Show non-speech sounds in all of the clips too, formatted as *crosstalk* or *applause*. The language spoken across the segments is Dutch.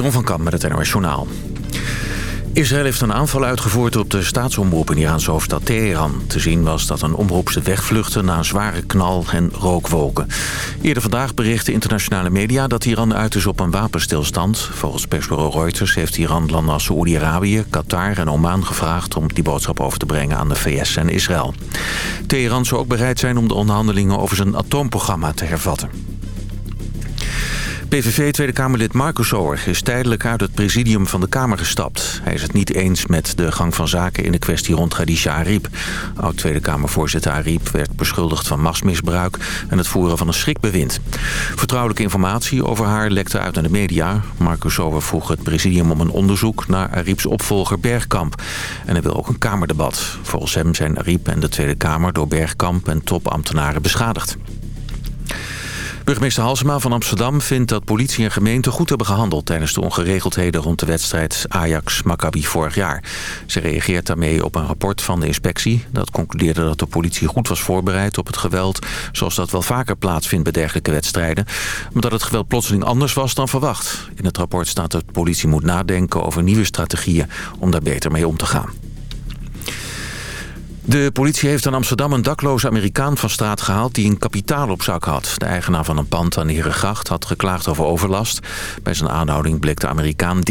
Jeroen van Kamp met het NOS. Israël heeft een aanval uitgevoerd op de staatsomroep in de Iraanse hoofdstad Teheran. Te zien was dat een omroepste wegvluchtte na een zware knal en rookwolken. Eerder vandaag berichten internationale media dat Iran uit is op een wapenstilstand. Volgens persbureau Reuters heeft Iran landen als Saoedi-Arabië, Qatar en Oman gevraagd... om die boodschap over te brengen aan de VS en Israël. Teheran zou ook bereid zijn om de onderhandelingen over zijn atoomprogramma te hervatten. PVV Tweede Kamerlid Marcus Zoer is tijdelijk uit het presidium van de Kamer gestapt. Hij is het niet eens met de gang van zaken in de kwestie rond Khadija Ariep. Oud-Tweede Kamervoorzitter Ariep werd beschuldigd van machtsmisbruik en het voeren van een schrikbewind. Vertrouwelijke informatie over haar lekte uit naar de media. Marcus Zoer vroeg het presidium om een onderzoek naar Arieps opvolger Bergkamp. En hij wil ook een Kamerdebat. Volgens hem zijn Ariep en de Tweede Kamer door Bergkamp en topambtenaren beschadigd. Burgemeester Halsema van Amsterdam vindt dat politie en gemeente goed hebben gehandeld... tijdens de ongeregeldheden rond de wedstrijd Ajax-Maccabi vorig jaar. Ze reageert daarmee op een rapport van de inspectie. Dat concludeerde dat de politie goed was voorbereid op het geweld... zoals dat wel vaker plaatsvindt bij dergelijke wedstrijden. Maar dat het geweld plotseling anders was dan verwacht. In het rapport staat dat de politie moet nadenken over nieuwe strategieën... om daar beter mee om te gaan. De politie heeft in Amsterdam een dakloze Amerikaan van straat gehaald... die een kapitaal op zak had. De eigenaar van een pand aan de Herengracht had geklaagd over overlast. Bij zijn aanhouding bleek de Amerikaan 13.400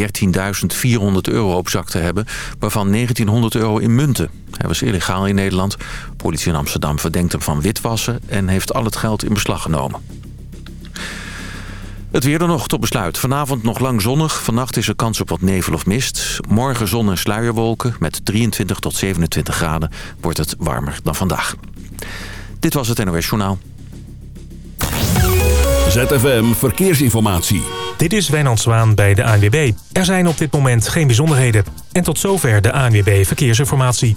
euro op zak te hebben... waarvan 1900 euro in munten. Hij was illegaal in Nederland. politie in Amsterdam verdenkt hem van witwassen... en heeft al het geld in beslag genomen. Het weer er nog tot besluit. Vanavond nog lang zonnig. Vannacht is er kans op wat nevel of mist. Morgen zon en sluierwolken. Met 23 tot 27 graden wordt het warmer dan vandaag. Dit was het NOS Journaal. ZFM Verkeersinformatie. Dit is Wijnand Zwaan bij de ANWB. Er zijn op dit moment geen bijzonderheden. En tot zover de ANWB Verkeersinformatie.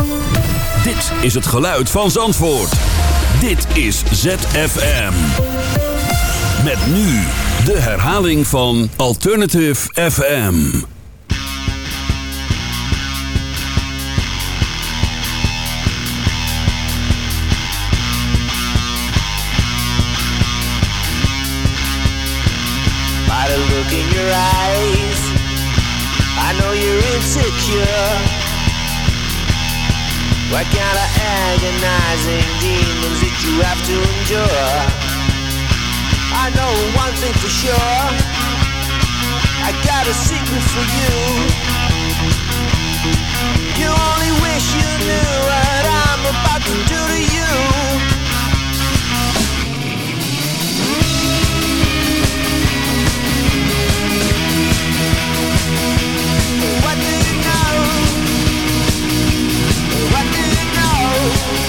Dit is het geluid van Zandvoort. Dit is ZFM. Met nu de herhaling van Alternative FM. By the look in your eyes, I know you're. What kind of agonizing demons did you have to endure? I know one thing for sure. I got a secret for you. You only wish you knew what I'm about to do to you. Know?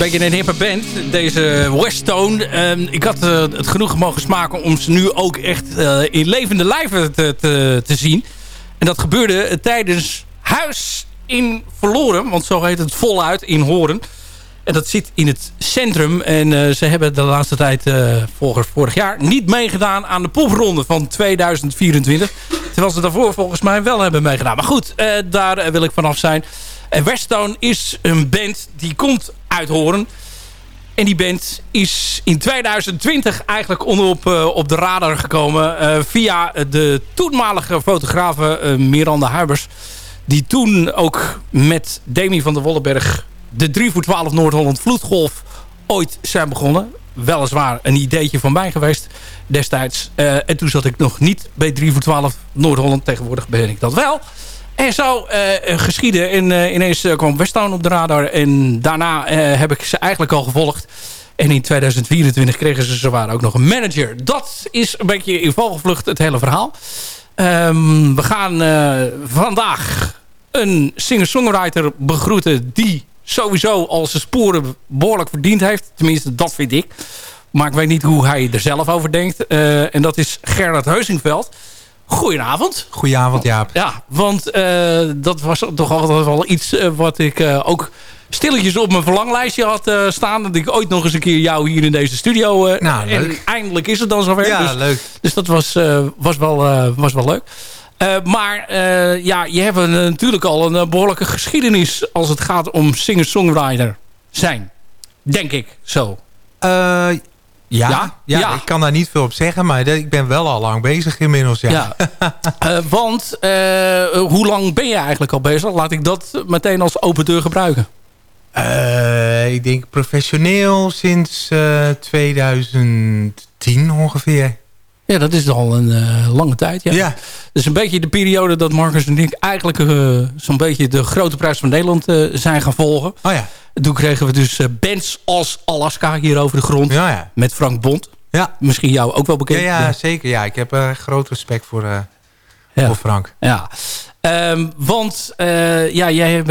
Beetje een hippe band, deze Westone. Ehm, ik had eh, het genoeg mogen smaken om ze nu ook echt eh, in levende lijven te, te, te zien. En dat gebeurde tijdens Huis in Verloren, want zo heet het voluit in Horen. En dat zit in het centrum. En eh, ze hebben de laatste tijd, volgens vorig jaar, niet meegedaan aan de popronde van 2024. Terwijl ze daarvoor volgens mij wel hebben meegedaan. Maar goed, daar wil ik vanaf zijn. En Westone is een band die komt uit Horen. En die band is in 2020 eigenlijk onderop uh, op de radar gekomen... Uh, via de toenmalige fotografe uh, Miranda Huibers... die toen ook met Demi van der Wollenberg... de 3 voor 12 Noord-Holland Vloedgolf ooit zijn begonnen. Weliswaar een ideetje van mij geweest destijds. en toen zat ik nog niet bij 3 voor 12 Noord-Holland. Tegenwoordig ben ik dat wel... En zo uh, geschieden. En uh, ineens kwam Westtown op de radar. En daarna heb ik ze eigenlijk al gevolgd. En in 2024 kregen ze zwaar ook nog een manager. Dat is een beetje in vogelvlucht het hele verhaal. Um, we gaan vandaag een singer-songwriter begroeten... die sowieso al zijn sporen behoorlijk verdiend heeft. Tenminste, dat vind ik. Maar ik weet niet hoe hij er zelf over denkt. en dat is Gerard Heusingveld. Goedenavond. Goedenavond, Jaap. Ja, want uh, dat was toch altijd wel iets uh, wat ik uh, ook stilletjes op mijn verlanglijstje had staan. Dat ik ooit nog eens een keer jou hier in deze studio... nou, en eindelijk is het dan zover. Ja, dus, leuk. Dus dat was, was, wel, was wel leuk. maar ja, je hebt natuurlijk al een behoorlijke geschiedenis... als het gaat om singer-songwriter zijn. Denk ik, zo. Ja, ja, ja, ik kan daar niet veel op zeggen, maar ik ben wel al lang bezig inmiddels. Ja. ja. uh, *laughs* want uh, hoe lang ben je eigenlijk al bezig? Laat ik dat meteen als open deur gebruiken. Uh, ik denk professioneel sinds 2010 ongeveer. Ja, dat is al een lange tijd. Ja. ja. Dus een beetje de periode dat Marcus en ik eigenlijk zo'n beetje de grote prijs van Nederland zijn gaan volgen. Oh ja. Toen kregen we dus bands als Alaska hier over de grond. Ja, ja. Met Frank Bond. Ja. Misschien jou ook wel bekend. Ja, ja zeker. Ja. Ik heb groot respect voor, ja. voor Frank. Ja. Um, want ja, jij hebt,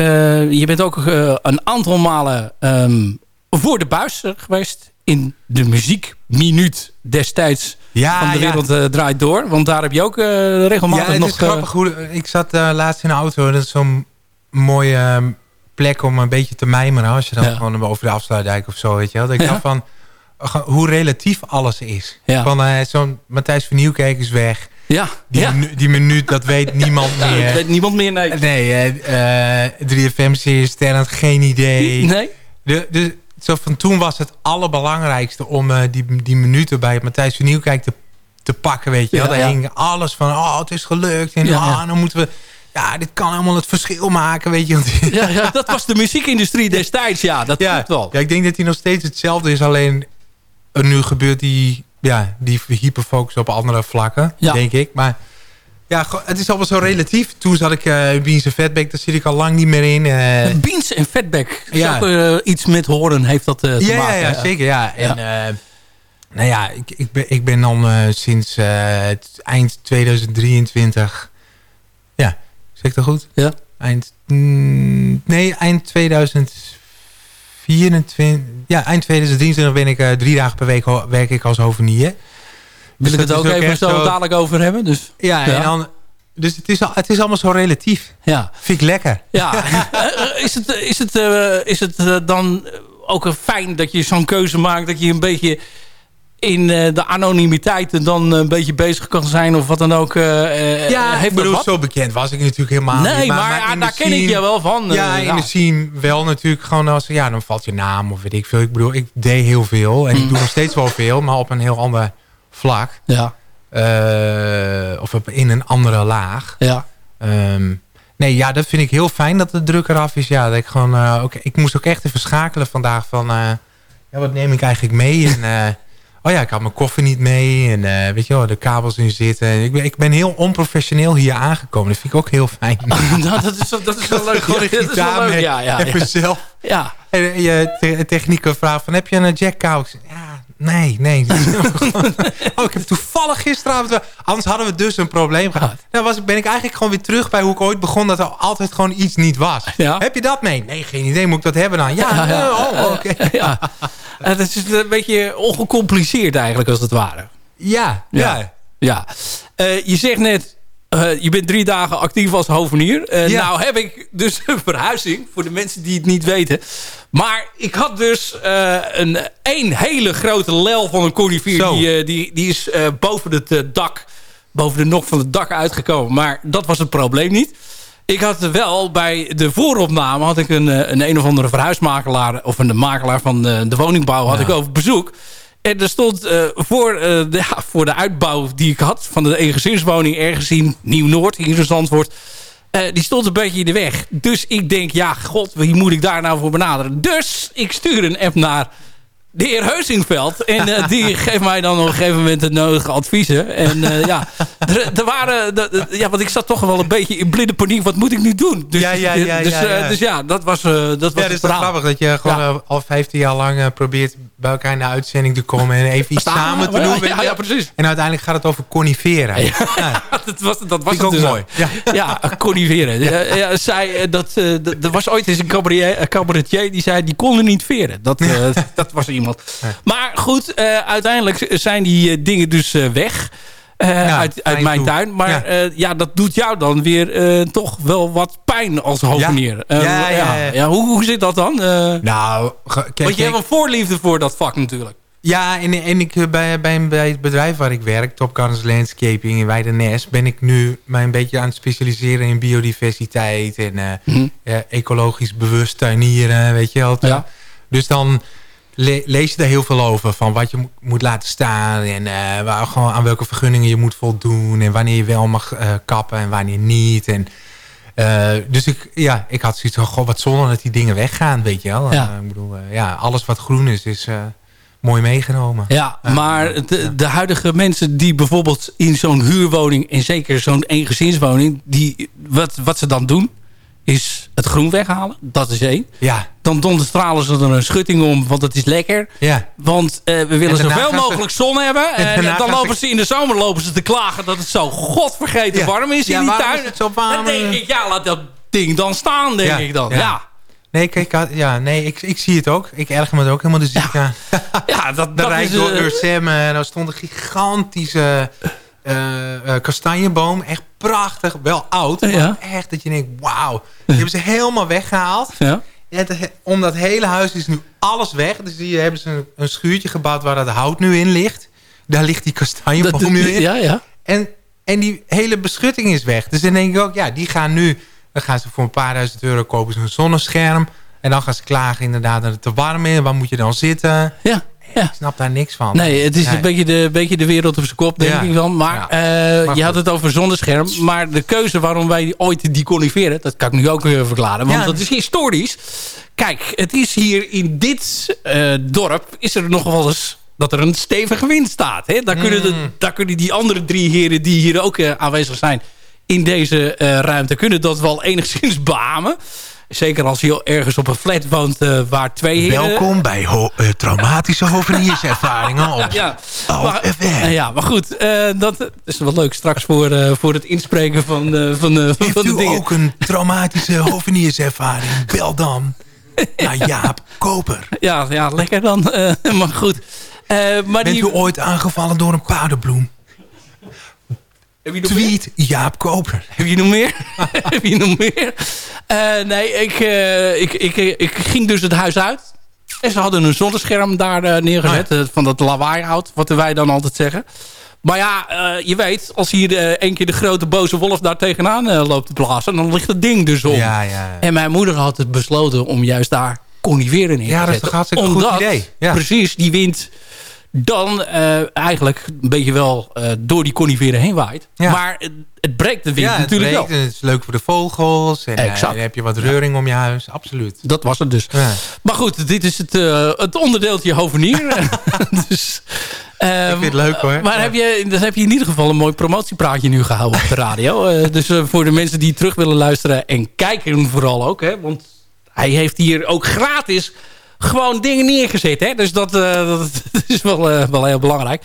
je bent ook een aantal malen um, voor de buis geweest. In de muziekminuut destijds ja, van de wereld draait door. Want daar heb je ook regelmatig ja, het nog... Is grappig hoe, ik zat laatst in de auto. Dat is zo'n mooie ehm, plek om een beetje te mijmeren. Als je dan ja. gewoon over de afsluitdijk of zo, weet je wel. Dat ik dacht van, hoe relatief alles is. Van zo'n Matthijs van Nieuwkerk is weg. Ja. Die, ja. die minuut, dat weet niemand *laughs* meer. Dat weet niemand meer, nee. Nee, uh, 3FM series Sterren geen idee. Nee. De, de, zo van toen was het allerbelangrijkste om uh, die, die minuten bij Matthijs van Nieuwkerk te, te pakken, weet je wel. Daar hing alles van, oh, het is gelukt. En oh, dan moeten we ja, dit kan helemaal het verschil maken, weet je. *laughs* Ja, ja dat was de muziekindustrie destijds, ja, dat ja, klopt wel. Ja, ik denk dat die nog steeds hetzelfde is, alleen nu gebeurt die, ja, die hyperfocus op andere vlakken, ja. denk ik. Maar ja, het is allemaal zo relatief. Toen zat ik uh, Beans en Fatback, daar zit ik al lang niet meer in. Uh, Beans en Fatback, ja. Uh, iets met horen heeft dat te ja, maken. Ja, ja, zeker, ja. En, nou ja, ik, ik, ben, ik ben dan sinds eind 2023... Ja, Zeg ik dat goed? Ja. Eind, mm, nee, eind 2024. Ja, eind 2023 ben ik uh, drie dagen per week werk ik als hovenier. Wil dus ik het ook, even zo, dadelijk over hebben? Dus, ja, ja. En dan, dus het is, al, het is allemaal zo relatief. Ja. Vind ik lekker. Ja. is het, is het, uh, is het uh, dan ook fijn dat je zo'n keuze maakt... dat je een beetje in uh, de anonimiteit dan een beetje bezig kan zijn of wat dan ook. Uh, ja, heeft ik bedoel, zo bekend was ik natuurlijk helemaal nee, niet. Maar, maar, maar daar ken ik je wel van. Ja, in ja. de scene wel natuurlijk gewoon als, ja, dan valt je naam of weet ik veel. Ik bedoel, ik deed heel veel en mm. ik doe nog steeds wel veel, maar op een heel ander vlak. Ja. Uh, of op, in een andere laag. Ja. Um, nee, ja, dat vind ik heel fijn dat de druk eraf is. Ja, dat ik gewoon, uh, ook, ik moest ook echt even schakelen vandaag van, ja, wat neem ik eigenlijk mee *laughs* en... Oh ja, ik had mijn koffer niet mee. En weet je wel, de kabels in zitten. Ik ben, ik ben heel onprofessioneel hier aangekomen. Dat vind ik ook heel fijn. *laughs* nou, dat, is, dat is wel leuk. *laughs* Gewoon dat is wel leuk. Ja, ja, ja. Even zelf. Ja. En je te technieker vraagt van, heb je een jackkabel? Ja, Nee, nee. *laughs* oh, ik heb toevallig gisteravond... wel- Anders hadden we dus een probleem gehad. Was, ik- ben ik eigenlijk gewoon weer terug bij hoe ik ooit begon... dat er altijd gewoon iets niet was. Ja. Heb je dat mee? Nee, geen idee. Moet ik dat hebben dan? Ja, eh, oh, oké. *laughs* ja. Eh, Het is een beetje ongecompliceerd eigenlijk als het ware. Ja, Ja. ja. Ja. Eh, je zegt net, eh, je bent drie dagen actief als hovenier. Eh, Ja. Nou heb ik dus *laughs* een verhuizing, voor de mensen die het niet weten. Maar ik had dus eh, een één hele grote lel van een conifeer. Zo. Die, die, die is boven het dak, boven de nok van het dak uitgekomen. Maar dat was het probleem niet. Ik had wel bij de vooropname had ik een, een een of andere verhuismakelaar of een makelaar van de, de woningbouw had ik over bezoek. En er stond eh, voor, eh, de, ja, voor de uitbouw die ik had van de eengezinswoning ergens in Nieuw-Noord, hier in Zandvoort. eh, die stond een beetje in de weg. Dus ik denk, ja, god, wie moet ik daar nou voor benaderen? Dus ik stuur een app naar de heer Heusingveld. En eh, die *laughs* geeft mij dan op een gegeven moment de nodige adviezen. En eh, ja, er, waren... ja, want ik zat toch wel een beetje in blinde paniek. Wat moet ik nu doen? Dus Ja, ja, ja, dus, ja, eh, dus ja, dat was, dat was Ja, dat het is toch verhaal. grappig dat je gewoon al 15 jaar lang probeert bij elkaar in de uitzending te komen en even iets Samen, te doen. ja, precies. En uiteindelijk gaat het over coniferen. Ja. *laughs* dat was, dat was het ook dus mooi. Ja. Ja, conniveren. Ja, zij, dat, er was ooit eens een cabaretier, een die zei... die konden niet veren. Dat, *laughs* dat was iemand. Maar goed, eh, uiteindelijk zijn die eh, dingen dus eh, weg... uit, uit mijn toe. tuin. Maar Ja. ja. ja, dat doet jou dan weer toch wel wat pijn als hovenier. Ja, ja, ja, ja. hoe, hoe zit dat dan? Nou, kijk, want je hebt een voorliefde voor dat vak natuurlijk. ja, en, en ik, bij, bij, bij het bedrijf waar ik werk, Top Gardens Landscaping in Weidenes, ben ik nu mij een beetje aan het specialiseren in biodiversiteit en Mhm. ecologisch bewust tuinieren, weet je wel. Ja. Dus dan le- lees je daar heel veel over. Van wat je mo- moet laten staan. En eh, waar, gewoon aan welke vergunningen je moet voldoen. En wanneer je wel mag eh, kappen en wanneer niet. En, eh, dus ik, ja, ik had zoiets van, goh, wat zonde dat die dingen weggaan, weet je wel. Ja. Ik bedoel, ja, alles wat groen is, is mooi meegenomen. Ja, maar de, de huidige mensen die bijvoorbeeld in zo'n huurwoning... en zeker zo'n eengezinswoning... Die, wat, wat ze dan doen, is het groen weghalen. Dat is één. Ja, Dan donderstralen ze er een schutting om, want het is lekker. ja. Want eh, we willen zoveel mogelijk zon hebben. En dan lopen ze- in de zomer lopen ze te klagen dat het zo godvergeten Ja. warm is Ja, in die tuin. het zo warm? Dan denk ik, ja, laat dat ding dan staan, denk Ja, ik dan. ja. Ja, Nee, kijk, ja, nee ik, ik zie het ook. Ik erger me er ook helemaal de ziek aan. ja dat, *laughs* De dat is... door eh, Ursem. En daar stond een gigantische kastanjeboom. Echt prachtig. Wel oud. Ja. Echt dat je denkt, wauw. Die hebben ze helemaal weggehaald. ja. Het- om dat hele huis is nu alles weg. Dus hier hebben ze een, een schuurtje gebouwd waar dat hout nu in ligt. Daar ligt die kastanjeboom Dat- nu in. ja, ja. En, en die hele beschutting is weg. Dus dan denk ik ook, ja, die gaan nu... Dan gaan ze voor een paar duizend euro kopen ze een zonnescherm. En dan gaan ze klagen inderdaad dat het te warm is. Waar moet je dan zitten? ja. Ja. Ik snap daar niks van. Nee, het is Nee. een beetje de, beetje de wereld op zijn kop, denk ik dan. Maar, Ja. eh, Maar je had het over zonnescherm. Maar de keuze waarom wij ooit die coniferen... dat kan ik nu ook weer verklaren. Want dat is historisch. Kijk, het is hier in dit eh, dorp... is er nog wel eens dat er een stevige wind staat. Hè? Daar, kunnen de, Mm. daar kunnen die andere drie heren die hier ook eh, aanwezig zijn... in deze ruimte, kunnen dat wel enigszins beamen. Zeker als je ergens op een flat woont eh, waar twee heren... Welkom bij ho- eh, traumatische *laughs* hovenierservaringen op Ja, maar, eh, ja, maar goed, dat is wel leuk straks voor, voor het inspreken van, van, de Heeft van de u dingen. ook een traumatische *laughs* hovenierservaring? Bel dan *laughs* naar Jaap Koper. Ja, ja, lekker dan. maar goed. Maar Bent die, u ooit aangevallen door een paardenbloem? Heb, je nog meer? Tweet Jaap Koper. heb je nog meer? *laughs* heb je nog meer? Eh, nee, ik, eh, ik, ik, ik ging dus het huis uit. En ze hadden een zonnescherm daar eh, neergezet. eh, van dat lawaaihout, wat wij dan altijd zeggen. Maar ja, eh, je weet, als hier eh, één keer de grote boze wolf daar tegenaan eh, loopt te blazen... dan ligt het ding dus om. Ja, ja. En mijn moeder had het besloten om juist daar coniferen neer te Ja, dat is hartstikke een goed idee. Ja. precies, die wind dan eh, eigenlijk een beetje wel eh, door die coniferen heen waait. Ja. Maar het, het breekt de wind Ja, natuurlijk breekt wel. het is leuk voor de vogels. En eh, dan heb je wat reuring om je huis. Absoluut. Dat was het dus. Maar goed, dit is het, het onderdeeltje hovenier. *laughs* *laughs* dus, ehm, Ik vind het leuk hoor. Maar heb je, dan heb je in ieder geval een mooi promotiepraatje nu gehouden op de radio. *laughs* Dus voor de mensen die terug willen luisteren en kijken vooral ook. Hè, want hij heeft hier ook gratis gewoon dingen neergezet. Hè? Dus dat, eh, *laughs* dat is wel, eh, wel heel belangrijk.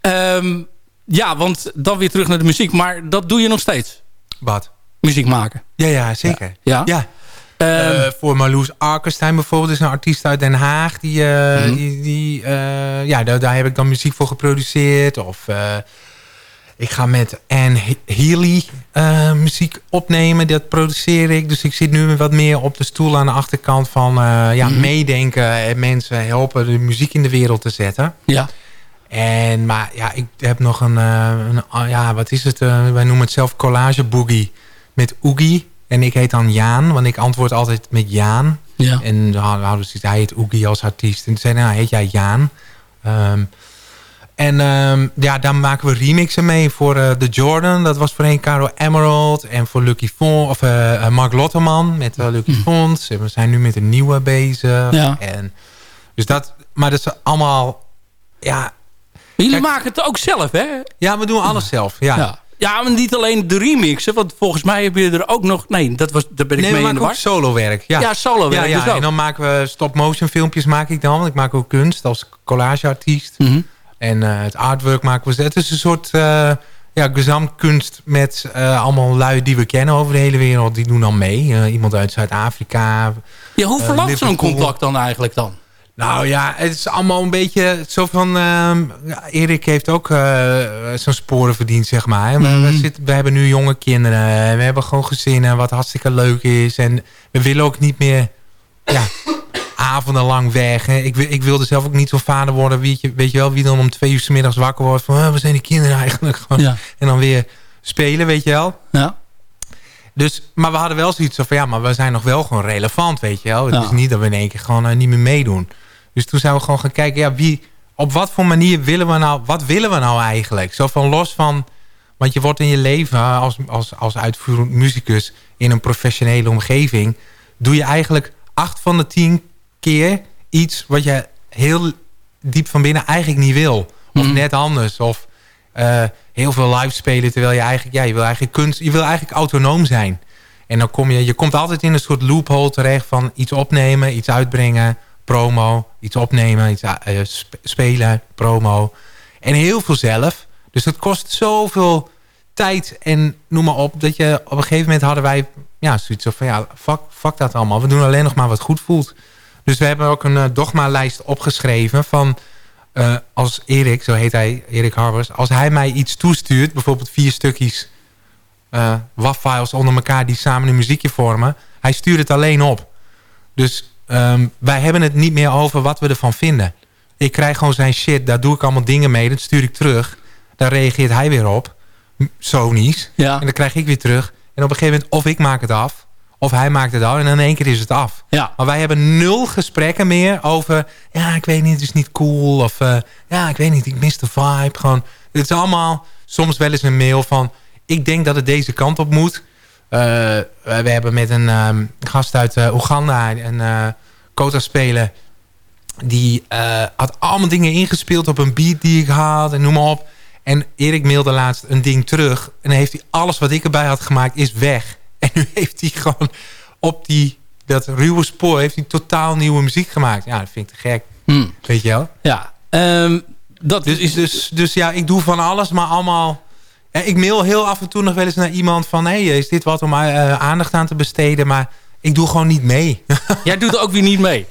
Ehm, ja, want dan weer terug naar de muziek. Maar dat doe je nog steeds. Wat? Muziek maken. Ja, ja, zeker. Ja? Ja. Ehm, Eh, voor Marloes Arkenstein bijvoorbeeld is een artiest uit Den Haag. Die, Mhm. die, die, ja, daar, daar heb ik dan muziek voor geproduceerd. Of ik ga met Anne He- Healy eh, muziek opnemen. Dat produceer ik. Dus ik zit nu wat meer op de stoel aan de achterkant van eh, ja, Mhm. meedenken. En mensen helpen de muziek in de wereld te zetten. ja. En, maar ja, ik heb nog een, eh, een ah, ja, wat is het? wij noemen het zelf collage boogie met Oogie. En ik heet dan Jaan, want ik antwoord altijd met Jaan. Ja. En hadden zoiets, hij heet Oogie als artiest. En toen zei nou, heet jij Jaan? Ehm, en ehm, ja, daar maken we remixen mee voor eh The Jordan. Dat was voorheen Caro Emerald. En voor Lucky Font, of eh, eh, Mark Lotterman met Lucky Fonts. En we zijn nu met een nieuwe bezig. Ja. En, dus dat, maar dat is allemaal... Ja, Maar jullie Kijk- maken het ook zelf, hè? ja, we doen alles zelf. Ja. Ja. Ja, maar niet alleen de remixen. Want volgens mij heb je er ook nog... Nee, dat was, daar ben ik Nee, we mee in de ook war. solo werk. Ja, Ja, solo werk ja, dus. En dan maken we stop-motion filmpjes maak ik dan. Want ik maak ook kunst als collageartiest. Mhm. En eh, het artwork maken we... Het is een soort uh, ja, gezamkunst met eh, allemaal lui die we kennen over de hele wereld. Die doen dan mee. Eh, iemand uit Zuid-Afrika. Ja, hoe Eh, verloopt zo'n contact dan eigenlijk dan? Nou ja, het is allemaal een beetje zo van... ehm, ja, Erik heeft ook eh, zijn sporen verdiend, zeg maar. Maar we, Mhm. zitten, we hebben nu jonge kinderen. We hebben gewoon gezinnen, wat hartstikke leuk is. En we willen ook niet meer ja, avondenlang weg. Hè. Ik, ik wilde zelf ook niet zo'n vader worden. Weet je, weet je wel, wie dan om twee uur 's middags wakker wordt. Van, "Ah, waar zijn die kinderen eigenlijk? Gewoon. *laughs* Ja. En dan weer spelen, weet je wel. Ja. Dus, maar we hadden wel zoiets van, ja, maar we zijn nog wel gewoon relevant, weet je wel. Het Ja. is niet dat we in één keer gewoon eh, niet meer meedoen. Dus toen zijn we gewoon gaan kijken, ja, wie, op wat voor manier willen we nou, wat willen we nou eigenlijk? Zo van los van, want je wordt in je leven eh, als, als, als uitvoerend muzikus in een professionele omgeving, doe je eigenlijk acht van de tien keer iets wat je heel diep van binnen eigenlijk niet wil. Of Mhm. net anders. Of eh, heel veel live spelen terwijl je eigenlijk, ja, je wil eigenlijk kunst, je wil eigenlijk autonoom zijn. En dan kom je, je komt altijd in een soort loophole terecht van iets opnemen, iets uitbrengen, promo, iets opnemen, iets eh, sp- spelen, promo. En heel veel zelf. Dus het kost zoveel tijd en noem maar op. Dat je op een gegeven moment hadden wij ja, zoiets van ja, fuck, fuck dat allemaal. We doen alleen nog maar wat goed voelt. Dus we hebben ook een eh, dogma-lijst opgeschreven van eh, als Erik, zo heet hij, Erik Harbers, als hij mij iets toestuurt, bijvoorbeeld vier stukjes eh WAV-files onder elkaar die samen een muziekje vormen, hij stuurt het alleen op. Dus ehm, wij hebben het niet meer over wat we ervan vinden. Ik krijg gewoon zijn shit, daar doe ik allemaal dingen mee, dat stuur ik terug. Daar reageert hij weer op, Sony's. Ja. En dan krijg ik weer terug. En op een gegeven moment, of ik maak het af, of hij maakt het af. En in één keer is het af. Ja. Maar wij hebben nul gesprekken meer over... ja, ik weet niet, het is niet cool. Of eh, ja, ik weet niet, ik mis de vibe. Gewoon, het is allemaal soms wel eens een mail van... ik denk dat het deze kant op moet. Eh, we hebben met een ehm, gast uit eh, Oeganda... een eh Kota spelen... die had allemaal dingen ingespeeld op een beat die ik had... en noem maar op. En Erik mailde laatst een ding terug... en dan heeft hij alles wat ik erbij had gemaakt is weg. En nu heeft hij gewoon op die, dat ruwe spoor... heeft hij totaal nieuwe muziek gemaakt. Ja, dat vind ik te gek. Hm. Weet je wel? Ja. Ehm, dat Dus, is... dus, dus ja, ik doe van alles, maar allemaal... Ja, ik mail heel af en toe nog wel eens naar iemand van... hé, hey, is dit wat om eh, aandacht aan te besteden? Maar ik doe gewoon niet mee. *laughs* Jij doet er ook weer niet mee.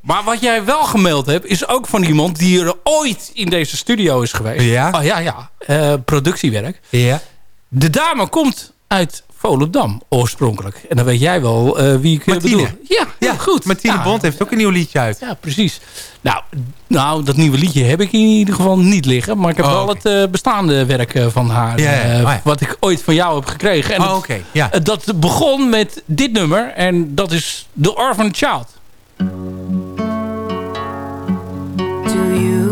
Maar wat jij wel gemaild hebt, is ook van iemand die er ooit in deze studio is geweest. Ja? Oh, ja, ja. Eh, productiewerk. ja. De dame komt uit Volendam oorspronkelijk. En dan weet jij wel eh, wie ik Martine. bedoel. Ja, Ja, goed. Martine Ja. Bond heeft ook een nieuw liedje uit. Ja, precies. Nou, nou, dat nieuwe liedje heb ik in ieder geval niet liggen. Maar ik heb Oh, wel het eh, bestaande werk eh, van haar. Eh, Oh, ja. Wat ik ooit van jou heb gekregen. En Oh, dat- oké. Ja. dat begon met dit nummer. En dat is The Orphan Child. Do you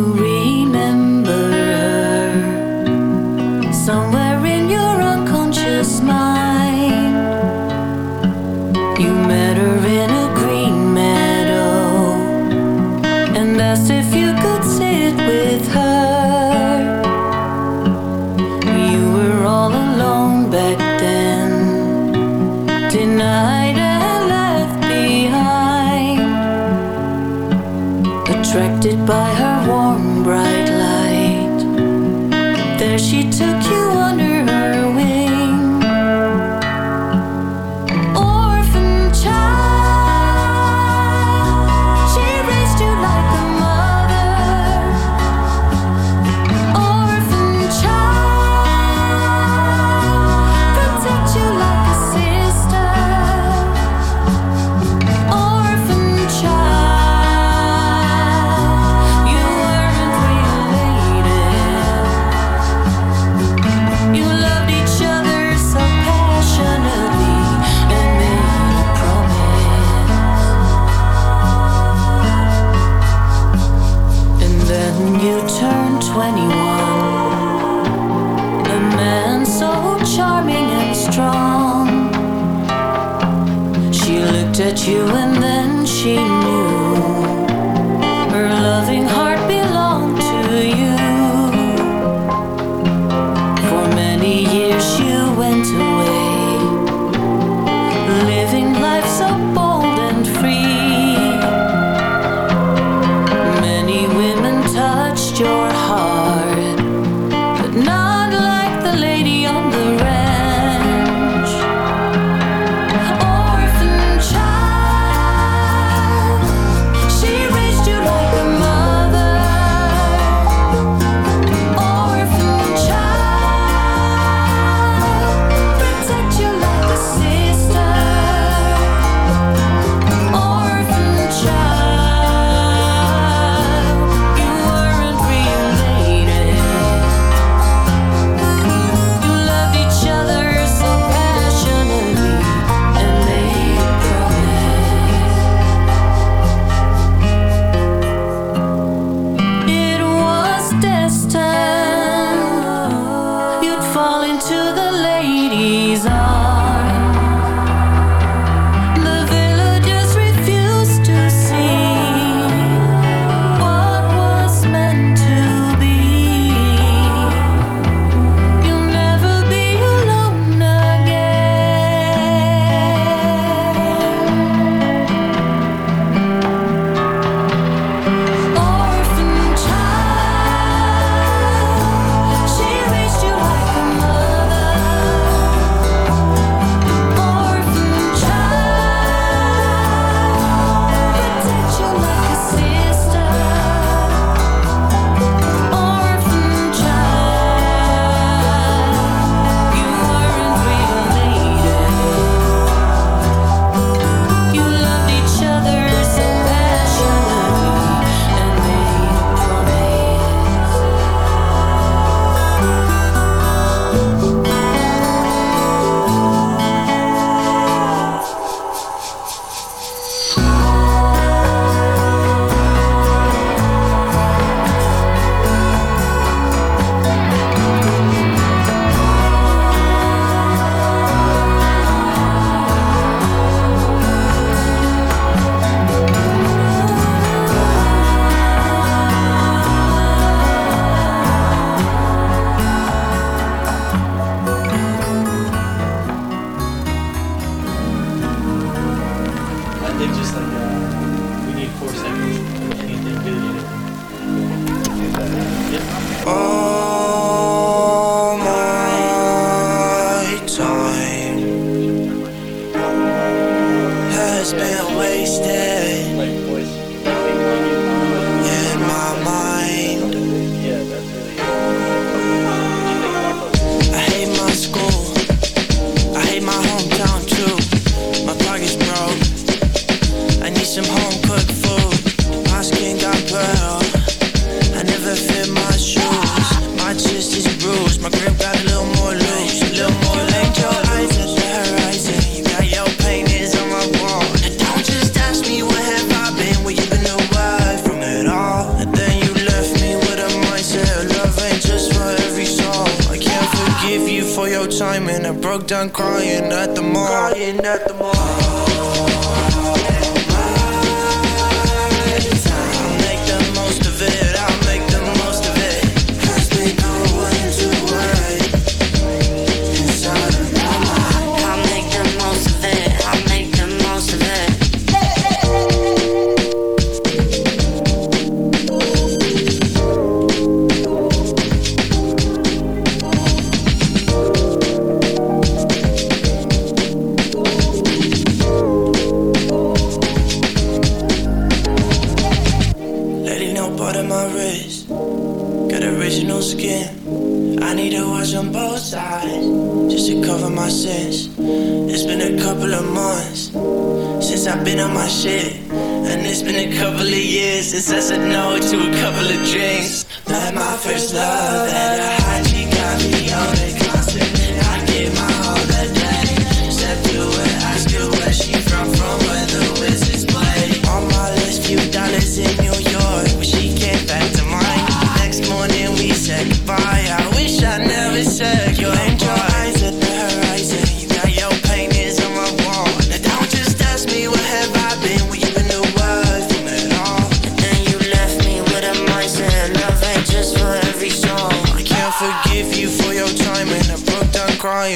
been on my shit. And it's been a couple of years since I said no to a couple of drinks. Met my first love at a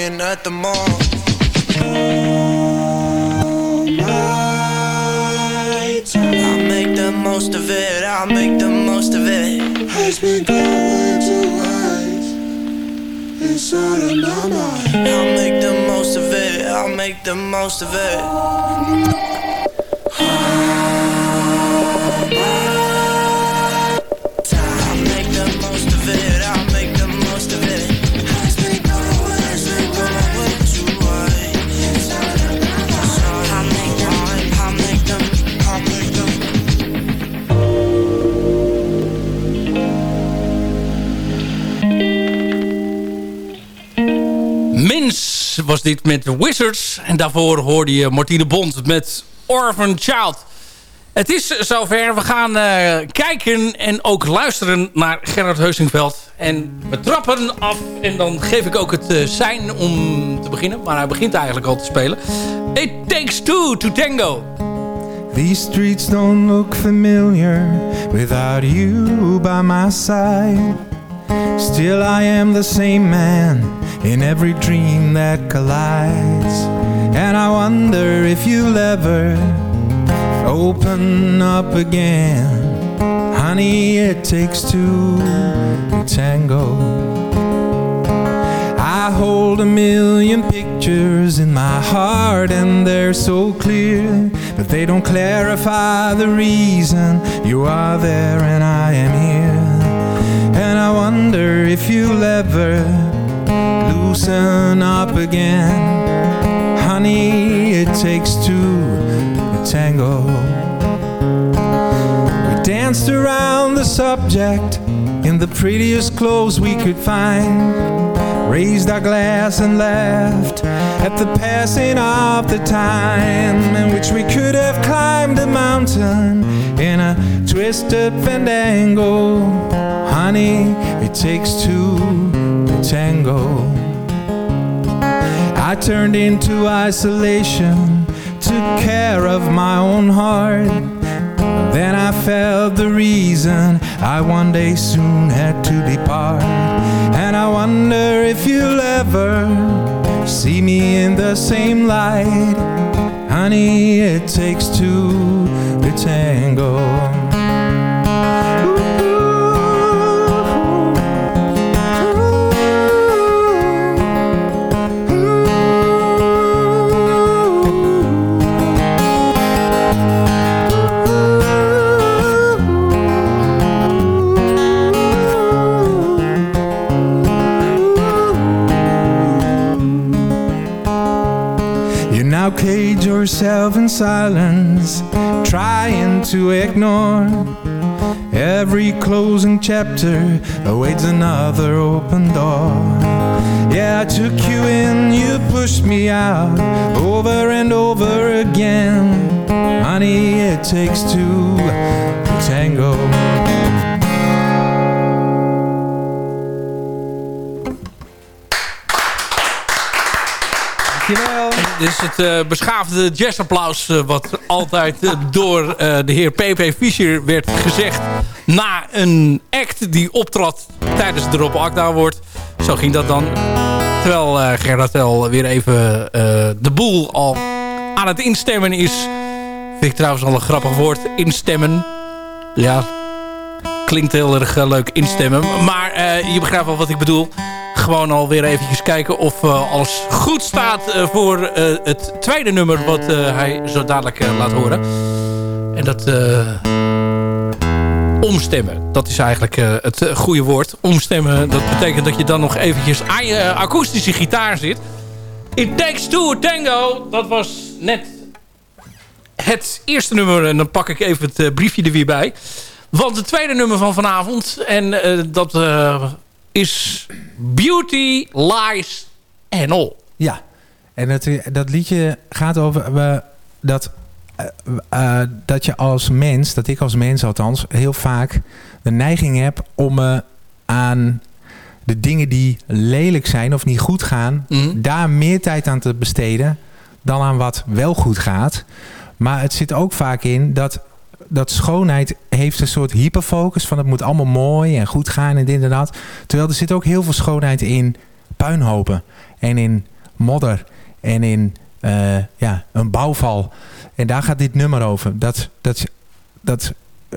crying at the mall. I'll make the most of it. I'll make the most of it. Has been going to rise inside of my mind. I'll make the most of it. I'll make the most of it. Was dit met The Wizards. En daarvoor hoorde je Martine Bond met Orphan Child. Het is zover. We gaan eh, kijken en ook luisteren naar Gerard Heusingveld. En we trappen af. En dan geef ik ook het eh, sein om te beginnen. Maar hij begint eigenlijk al te spelen. It takes two to tango. These streets don't look familiar without you by my side. Still, I am the same man in every dream that collides. And I wonder if you'll ever open up again. Honey, it takes two to tango. I hold a million pictures in my heart and they're so clear But they don't clarify the reason you are there and I am here I wonder if you'll ever loosen up again. Honey, it takes two to tango. We danced around the subject in the prettiest clothes we could find raised our glass and laughed at the passing of the time in which we could have climbed a mountain in a twisted fandango. Honey, it takes two to tango. I turned into isolation, took care of my own heart. Then I felt the reason I one day soon had to depart. And I wonder if you'll ever see me in the same light. Honey, it takes two to tango. Silence, trying to ignore every closing chapter awaits another open door. Yeah, I took you in, you pushed me out over and over again. Honey, it takes two to tango. Is het eh, beschaafde jazzapplaus eh, wat altijd eh, door de heer P.P. Fischer werd gezegd na een act die optrad tijdens de Rob Akda wordt. Zo ging dat dan. Terwijl eh Gerard weer even de boel al aan het instemmen is. Vind ik trouwens al een grappig woord. Instemmen. Ja, klinkt heel erg eh, leuk instemmen. Maar eh, je begrijpt wel wat ik bedoel. Gewoon alweer eventjes kijken of eh, alles goed staat voor het tweede nummer wat hij zo dadelijk laat horen. En dat omstemmen, dat is eigenlijk het goede woord. Omstemmen, dat betekent dat je dan nog eventjes aan je akoestische gitaar zit. It Takes Two Tango, dat was net het eerste nummer. En dan pak ik even het briefje er weer bij. Want het tweede nummer van vanavond. En eh, dat eh, is Beauty, Lies and All. Ja, en dat, dat liedje gaat over dat, eh, eh, dat je als mens, dat ik als mens althans, heel vaak de neiging heb om me aan de dingen die lelijk zijn of niet goed gaan, Mhm. daar meer tijd aan te besteden dan aan wat wel goed gaat. Maar het zit ook vaak in dat, dat schoonheid heeft een soort hyperfocus van het moet allemaal mooi en goed gaan en dit en dat. Terwijl er zit ook heel veel schoonheid in puinhopen en in modder en in eh, ja, een bouwval. En daar gaat dit nummer over. Dat, dat, dat,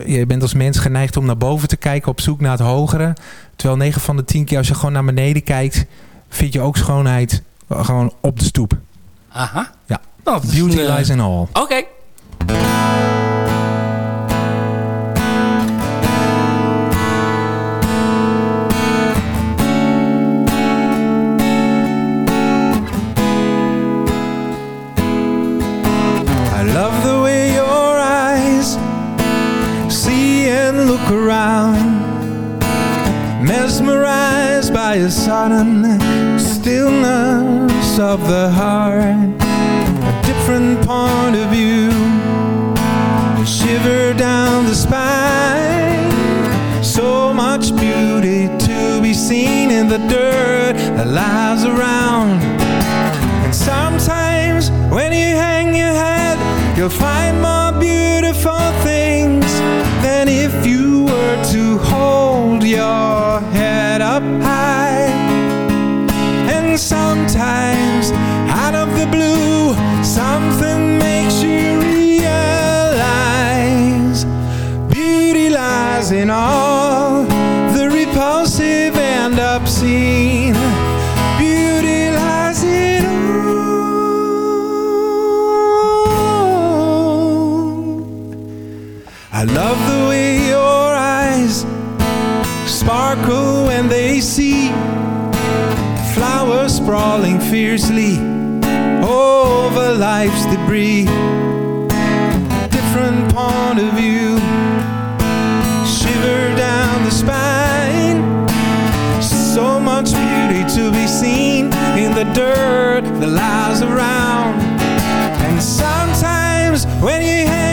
je bent als mens geneigd om naar boven te kijken op zoek naar het hogere. Terwijl 9 van de 10 keer als je gewoon naar beneden kijkt, vind je ook schoonheid gewoon op de stoep. Aha. Ja. Nou, dat Beauty eh, lies in all. Oké. Look around, mesmerized by a sudden stillness of the heart, a different point of view, shiver down the spine. So much beauty to be seen in the dirt that lies around. And sometimes when you hang your head, you'll find more beautiful things than if you were to hold your head up high. And sometimes out of the blue, something makes you realize beauty lies in all the repulsive and obscene. I love the way your eyes sparkle when they see flowers sprawling fiercely over life's debris. Different point of view, shiver down the spine. So much beauty to be seen in the dirt that lies around. And sometimes when you hang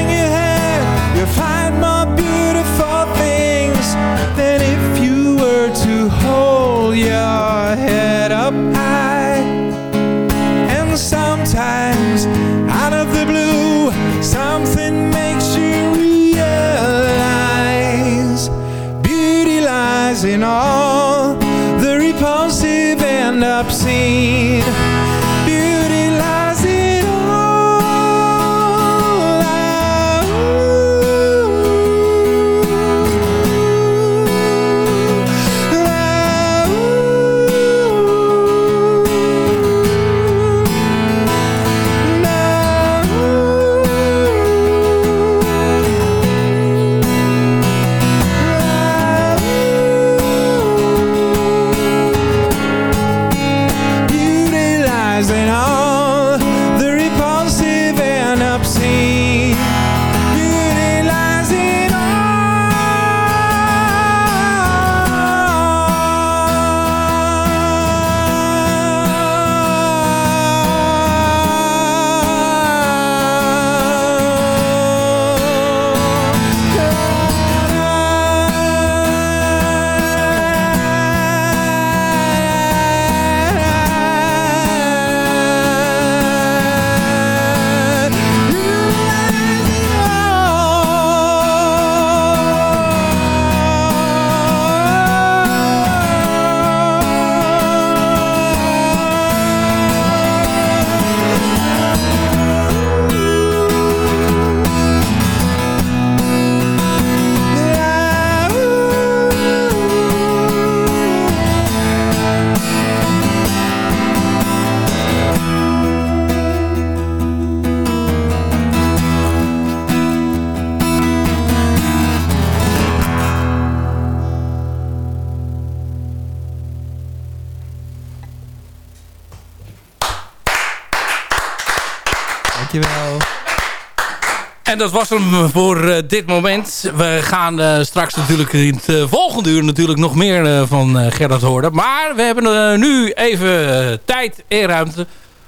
dat was hem voor uh, dit moment. We gaan uh, straks natuurlijk in het uh, volgende uur natuurlijk nog meer van Gerard horen. Maar we hebben nu even tijd en ruimte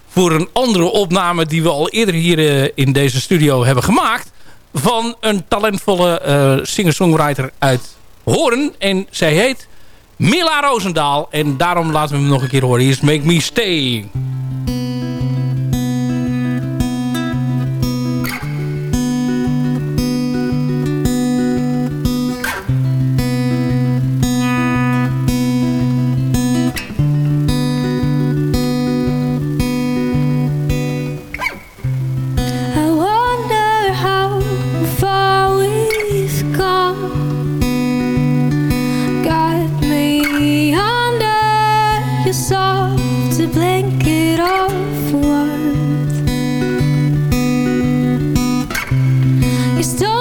voor een andere opname die we al eerder hier in deze studio hebben gemaakt. Van een talentvolle singer-songwriter uit Hoorn. En zij heet Mila Roosendaal. En daarom laten we hem nog een keer horen. Hier is Make Me Stay. In my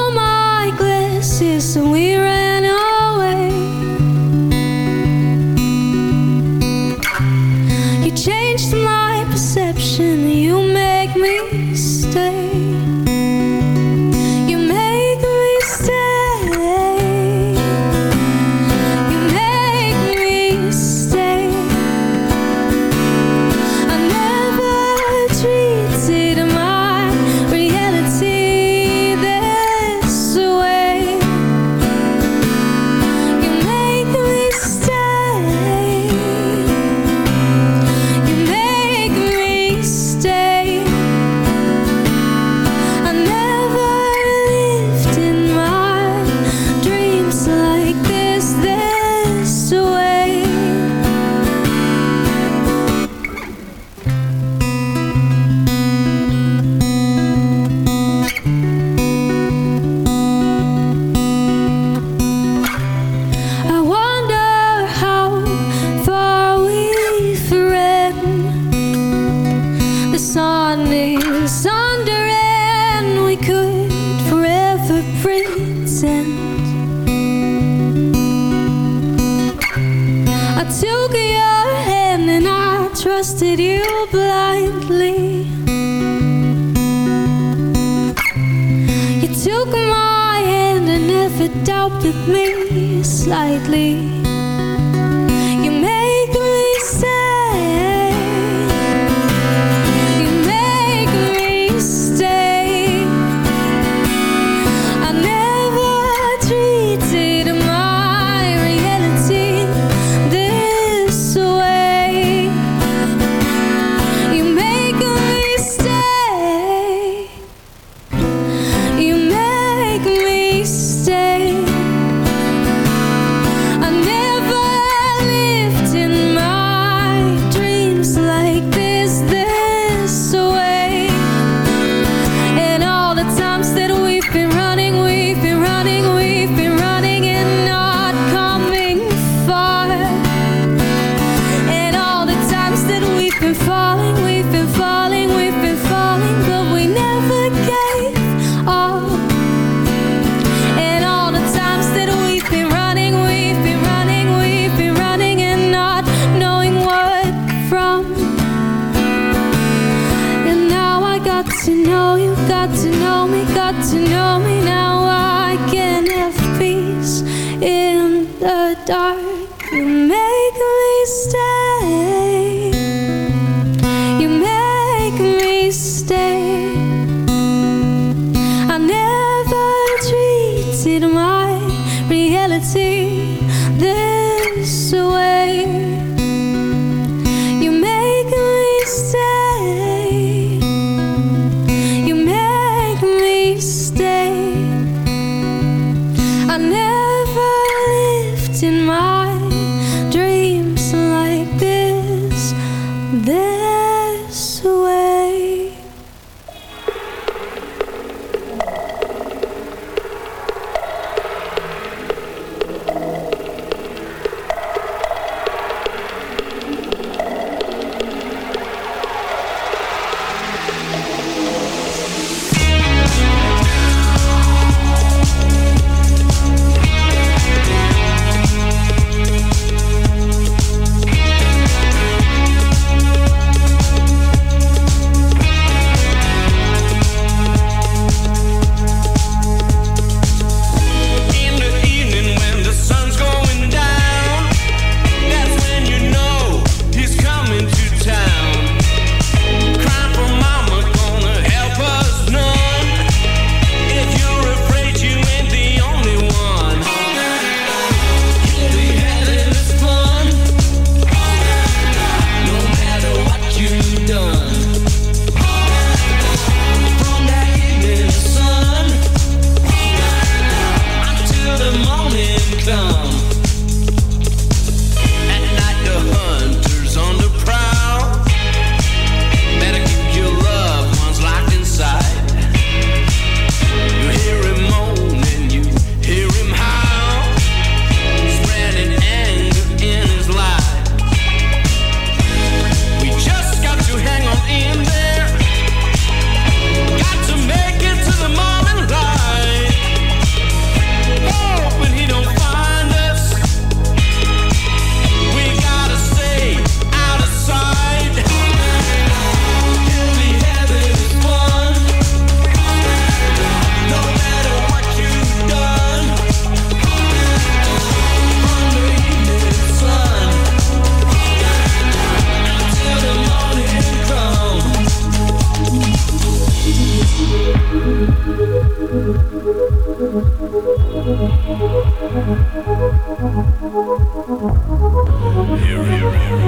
every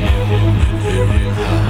moment, every hour.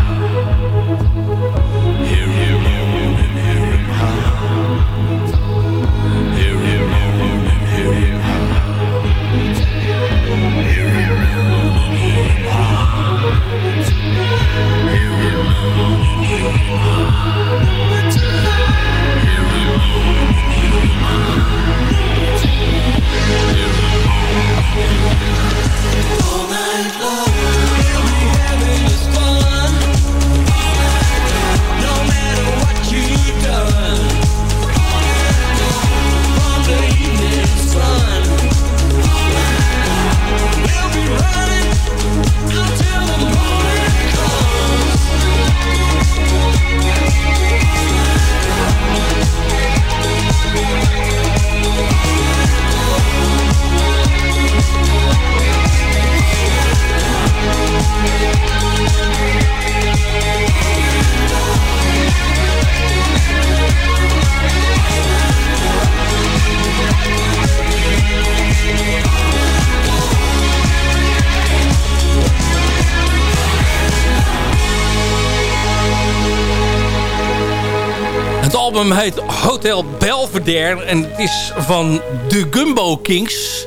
Album heet Hotel Belvedere en het is van de Gumbo Kings.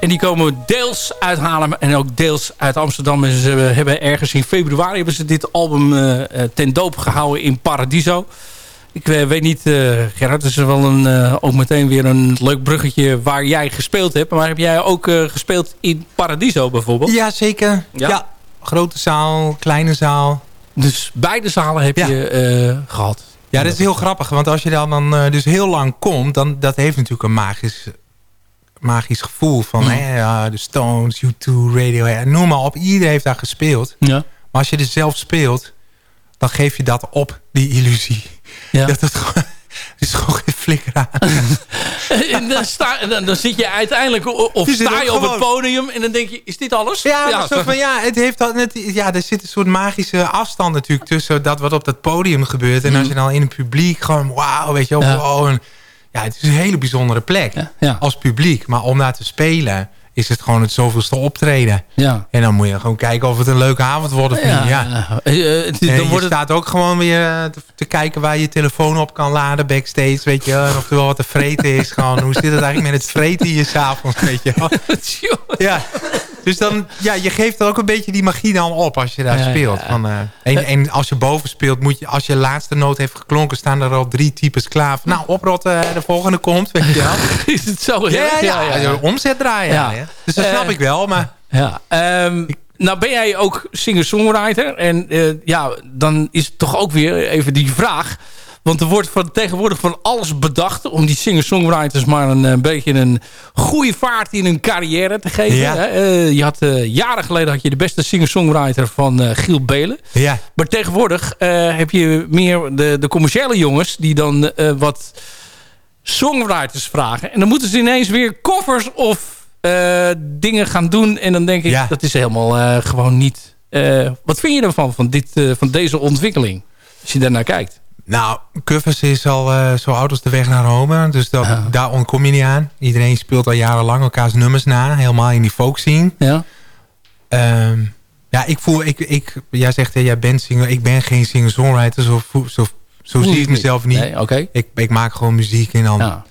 En die komen deels uit Haarlem en ook deels uit Amsterdam. En ze hebben ergens in februari hebben ze dit album uh, ten doop gehouden in Paradiso. Ik uh, weet niet, uh, Gerard, het is wel een, ook meteen weer een leuk bruggetje waar jij gespeeld hebt. Maar heb jij ook gespeeld in Paradiso bijvoorbeeld? Ja, zeker. Ja. ja. grote zaal, kleine zaal. Dus beide zalen heb ja. je gehad? Ja, dat is heel grappig. Want als je dan, dan dus heel lang komt, dan dat heeft natuurlijk een magisch magisch gevoel van mm. hè, ja, de Stones, U2, Radio, noem maar op. Iedereen heeft daar gespeeld. Ja. Maar als je er zelf speelt, dan geef je dat op, die illusie. Ja. *laughs* Dat het gewoon, is gewoon geen flikker aan. *laughs* en dan, sta, dan, dan, zit je uiteindelijk, of sta je op het podium en dan denk je, is dit alles? Ja, ja. Zo van, ja, het heeft al net, ja, er zit een soort magische afstand natuurlijk tussen dat wat op dat podium gebeurt. En als je dan in het publiek gewoon, wauw, weet je, wel, wow, ja, het is een hele bijzondere plek als publiek. Maar om daar te spelen is het gewoon het zoveelste optreden. Ja. En dan moet je gewoon kijken of het een leuke avond wordt of ja. niet. Ja. Uh, dan je wordt staat ook gewoon weer te, te, kijken waar je telefoon op kan laden backstage. Weet je, en of er wel wat te vreten is. gewoon, hoe zit het eigenlijk met het vreten hier s'avonds? Weet je *laughs* ja. Dus dan, ja, je geeft er ook een beetje die magie dan op als je daar speelt. Van, uh, en, en, als je boven speelt, moet je, als je laatste noot heeft geklonken, staan er al drie types klaar. Nou, oprotten, de volgende komt, weet je wel. *laughs* Is het zo? Ja, ja, Omzet draaien. Ja. Dus dat snap uh, ik wel, maar... Ja, um, nou ben jij ook singer-songwriter. En uh, ja, dan is het toch ook weer even die vraag... Want er wordt van, tegenwoordig van alles bedacht... om die singer-songwriters maar een, een, beetje een goede vaart in hun carrière te geven. Ja. Uh, je had, uh, jaren geleden had je de beste singer-songwriter van uh, Giel Belen. Ja. Maar tegenwoordig heb je meer de, de commerciële jongens... die dan wat songwriters vragen. En dan moeten ze ineens weer covers of dingen gaan doen. En dan denk ik, ja. dat is helemaal gewoon niet... wat vind je ervan, van, dit, van deze ontwikkeling? Als je daarnaar kijkt. Nou, Covers is al uh, zo oud als de weg naar Rome. Dus dat, daar ontkom je niet aan. Iedereen speelt al jarenlang elkaars nummers na. Helemaal in die folk scene. Ja. Um, ja, ik voel... Ik, ik, jij zegt, ja, jij bent singer. Ik ben geen singer-songwriter. Zo, zo, zo zie ik mezelf niet. Nee, okay. ik, ik maak gewoon muziek en dan... Ja.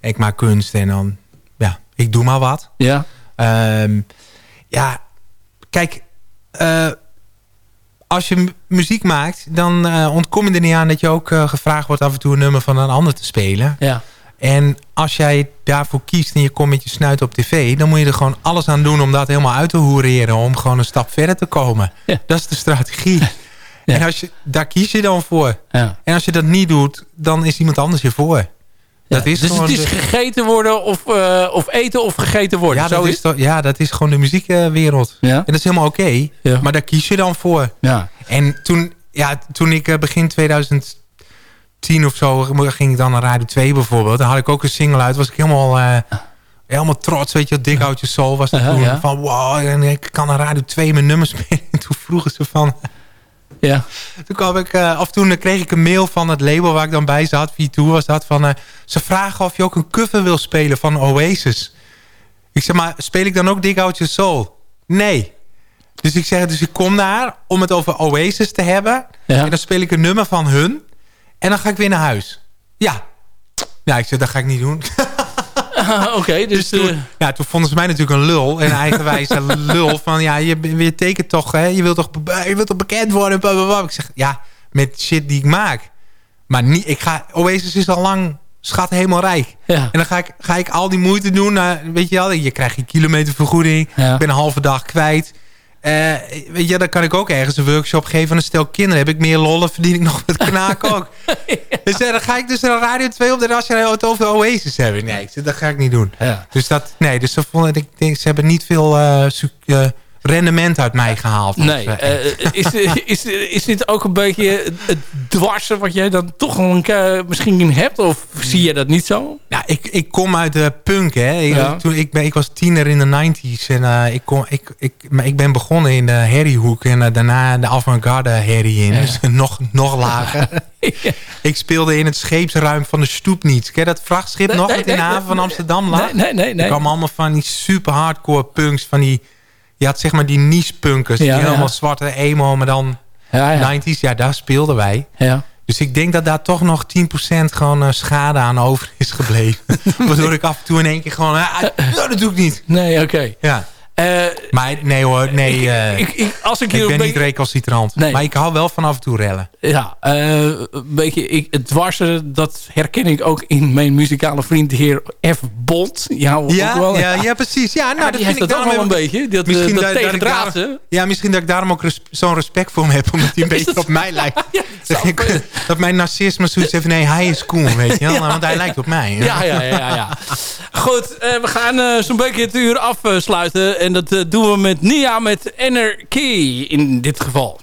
Ik maak kunst en dan... Ja, ik doe maar wat. Ja. Um, ja, kijk... Uh, als je muziek maakt, dan uh, ontkom je er niet aan dat je ook uh, gevraagd wordt af en toe een nummer van een ander te spelen. Ja. En als jij daarvoor kiest en je komt met je snuit op tv... dan moet je er gewoon alles aan doen om dat helemaal uit te hoereren... om gewoon een stap verder te komen. Ja. Dat is de strategie. *laughs* Ja. En als je, daar kies je dan voor. Ja. En als je dat niet doet, dan is iemand anders je voor. Dat is dus het is gegeten worden of, uh, of eten of gegeten worden. Ja, dat is, toch, ja, dat is gewoon de muziekwereld. En dat is helemaal oké. Okay. Maar daar kies je dan voor. Ja. En toen, ja, toen ik uh, begin 2010 of zo ging ik dan naar Radio 2 bijvoorbeeld. Dan had ik ook een single uit. Was ik helemaal, uh, helemaal trots. Weet je, Dik Out Soul was dat toen. Van wow, en ik kan naar Radio 2 mijn nummers *laughs* spelen. En toen vroegen ze van... Ja. Toen, kwam ik, uh, of toen kreeg ik een mail van het label waar ik dan bij zat. V2 was dat. Van, uh, ze vragen of je ook een cover wil spelen van Oasis. Ik zeg maar, speel ik dan ook Dig Out Your Soul? Nee. Dus ik zeg, dus ik kom daar om het over Oasis te hebben. Ja. En dan speel ik een nummer van hun. En dan ga ik weer naar huis. Ja. Ja, ik zeg, dat ga ik niet doen. *laughs* *laughs* Oké, dus... dus toen, uh... ja, toen vonden ze mij natuurlijk een lul. Een eigenwijze *laughs* lul. Van ja, je, je tekent toch, hè? Je wilt toch, je wilt toch bekend worden? Blablabla. Ik zeg, ja, met shit die ik maak. Maar niet, ik ga, Oasis is al lang schat helemaal rijk. Ja. En dan ga ik, ga ik al die moeite doen. Uh, weet je wel, je krijgt je kilometervergoeding. Ja. Ik ben een halve dag kwijt. Uh, weet je, dan kan ik ook ergens een workshop geven aan een stel kinderen. Heb ik meer lollen, verdien ik nog met knaak ook. *laughs* Dus uh, dan ga ik dus een Radio 2 op de Nationale het over Oasis hebben. Nee, dat ga ik niet doen. Dus dat, nee, dus dat vond ik, denk, ze hebben niet veel uh, rendement uit mij gehaald. Nee, uh, is, is, is dit ook een beetje het dwarsen wat jij dan toch een, uh, misschien hebt? Of zie je dat niet zo? Ja, ik, ik kom uit de punk. Hè. Ik, ja. toen, ik, ben, ik was tiener in de 90s. En uh, ik, kom, ik, ik, maar ik ben begonnen in de herriehoek. En daarna de avant-garde herrie in. Ja. Dus *laughs* nog, nog lager. ja. Ik speelde in het scheepsruim van de Stoepniets. Ken je dat vrachtschip nee, nog? Nee, in de haven van Amsterdam lag? Nee, nee, nee. nee. Ik kwam allemaal van die super hardcore punks. Van die je had zeg maar die niche punkers. Ja, die helemaal zwarte emo, maar dan ja, ja. 90s. Ja, daar speelden wij. Ja. Dus ik denk dat daar toch nog 10% gewoon eh, schade aan over is gebleven. *laughs* Waardoor ik af en toe in één keer gewoon... ah, *laughs* nou, dat doe ik niet. Nee, oké. Ja. Eh, Maar nee hoor, nee. ik, eh, ik, ik- als ik hier ben niet beetje... recalcitrant. Nee. Maar ik hou wel van af en toe rellen. Ja, eh, een beetje ik, het dwarsen, dat herken ik ook in mijn muzikale vriend, de heer F. Bond. Ja, ook Ja, wel. ja, ja, precies. Ja, nou, Ja, dat heeft ik dat ook daarom wel een beetje. Dat, Misschien dat, Ja, misschien dat ik daarom ook res- zo'n respect voor hem heb. Omdat hij een *laughs* beetje op mij lijkt. *laughs* *laughs* dat, mijn narcisme zoiets heeft. Nee, hij is cool, weet je wel. Want hij lijkt op mij. Ja, ja, ja, ja. Goed, we gaan zo'n beetje het uur afsluiten. En dat eh, doen we met Nia met Energy in dit geval.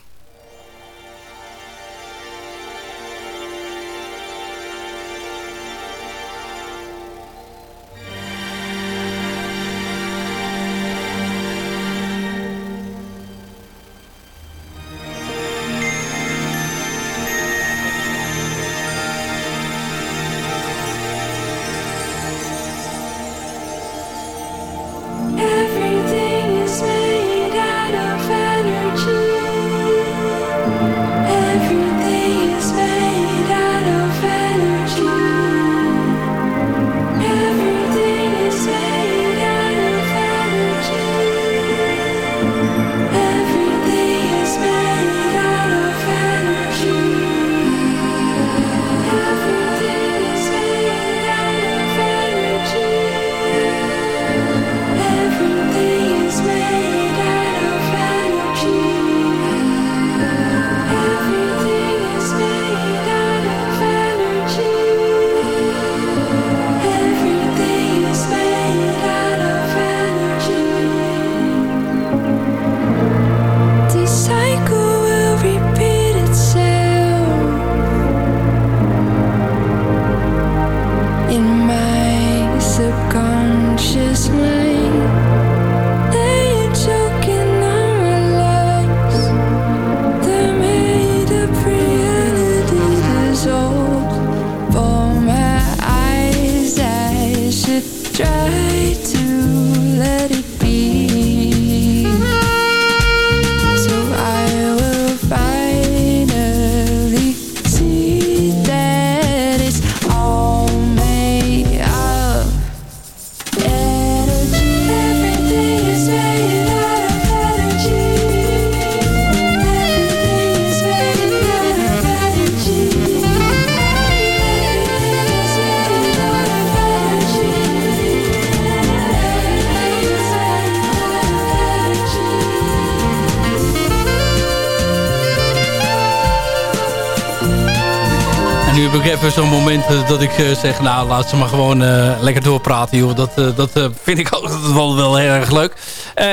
Nu heb ik even zo'n moment eh, dat ik eh, zeg... nou, laat ze maar gewoon eh, lekker doorpraten, joh. Dat, dat vind ik *laughs* ook wel, wel heel erg leuk.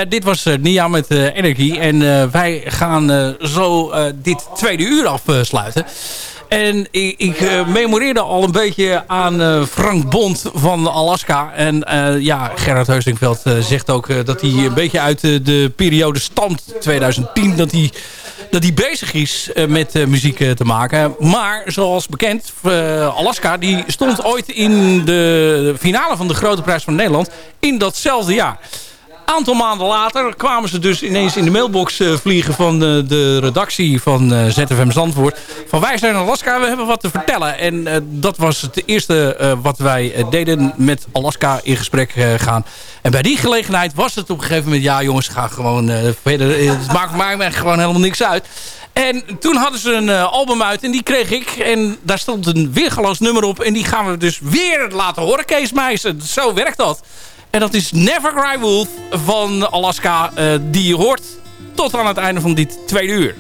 Dit was Nia met Energie. En wij gaan zo dit tweede uur afsluiten. En ik, ik eh, memoreerde al een beetje aan Frank Bond van Alaska. En ja, Gerard Heusingveld zegt ook dat hij een beetje uit de periode stamt 2010... dat hij dat hij bezig is eh, met eh, muziek eh, te maken. Maar zoals bekend, Alaska die stond ooit in de finale van de Grote Prijs van Nederland in datzelfde jaar. Aantal maanden later kwamen ze dus ineens in de mailbox eh, vliegen van de, de redactie van eh, ZFM Zandvoort. Van wij zijn Alaska, we hebben wat te vertellen. En eh, dat was het eerste eh, wat wij eh, deden met Alaska in gesprek eh, gaan. En bij die gelegenheid was het op een gegeven moment... ja jongens, ga gewoon eh, verder. Eh, Het maakt mij gewoon helemaal niks uit. En toen hadden ze een eh, album uit en die kreeg ik. En daar stond een weergaloos nummer op. En die gaan we dus weer laten horen, Kees Meijsen. Zo werkt dat. En dat is Never Cry Wolf van Alaska. eh, die je hoort tot aan het einde van dit tweede uur.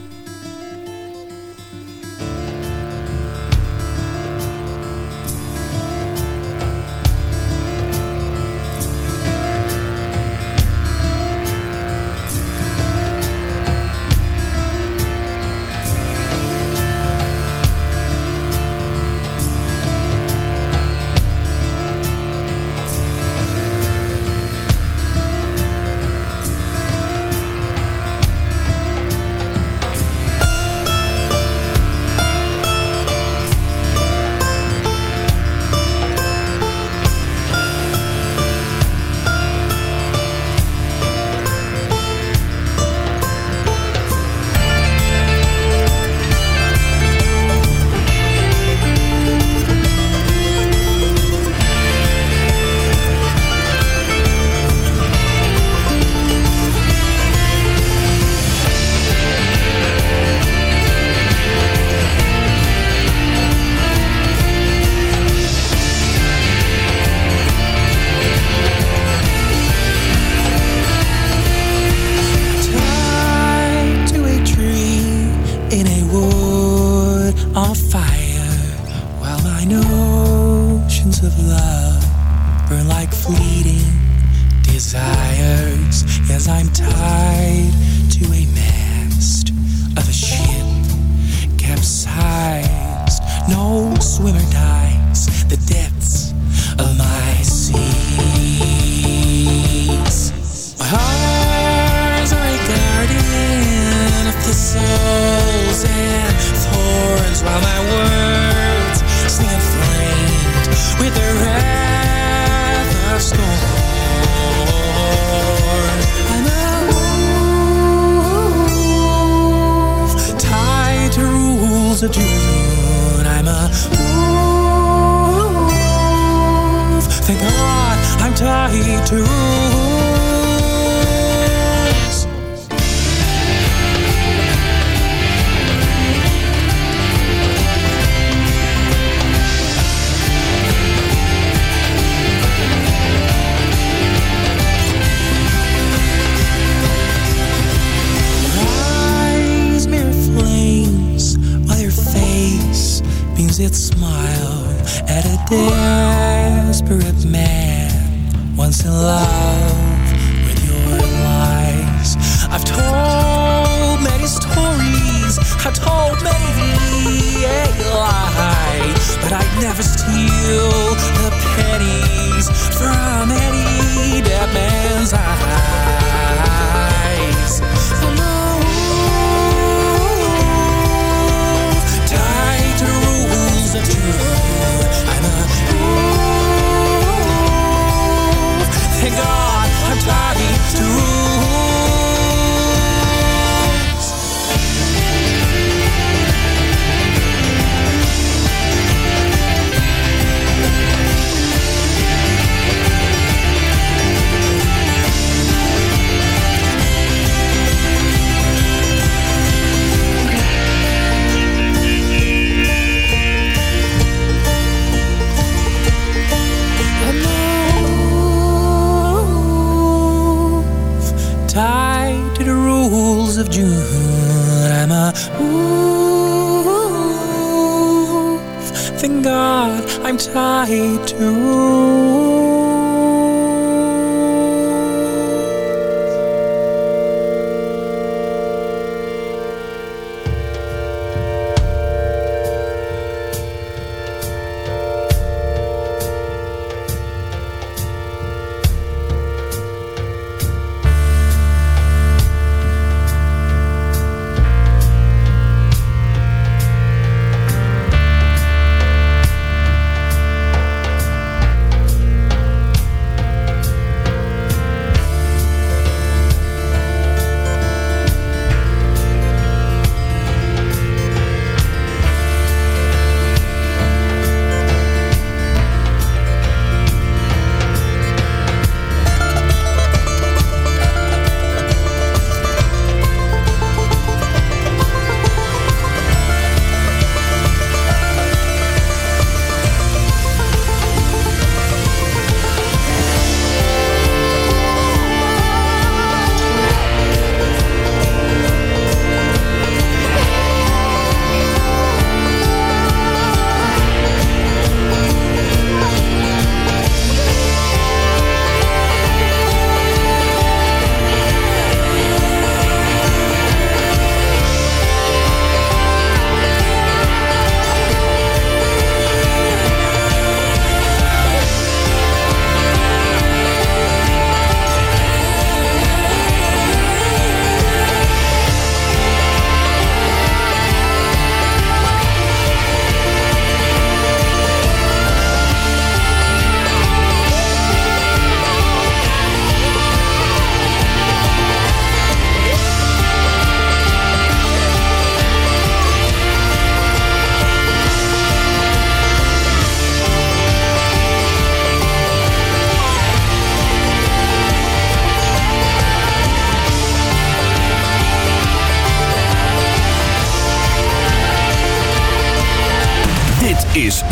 Its smile at a desperate man once in love with your lies. I've told many stories, I've told many a lie, but I'd never steal the pennies from any dead man's eyes. Of June. I'm a wolf. Thank God I'm tied to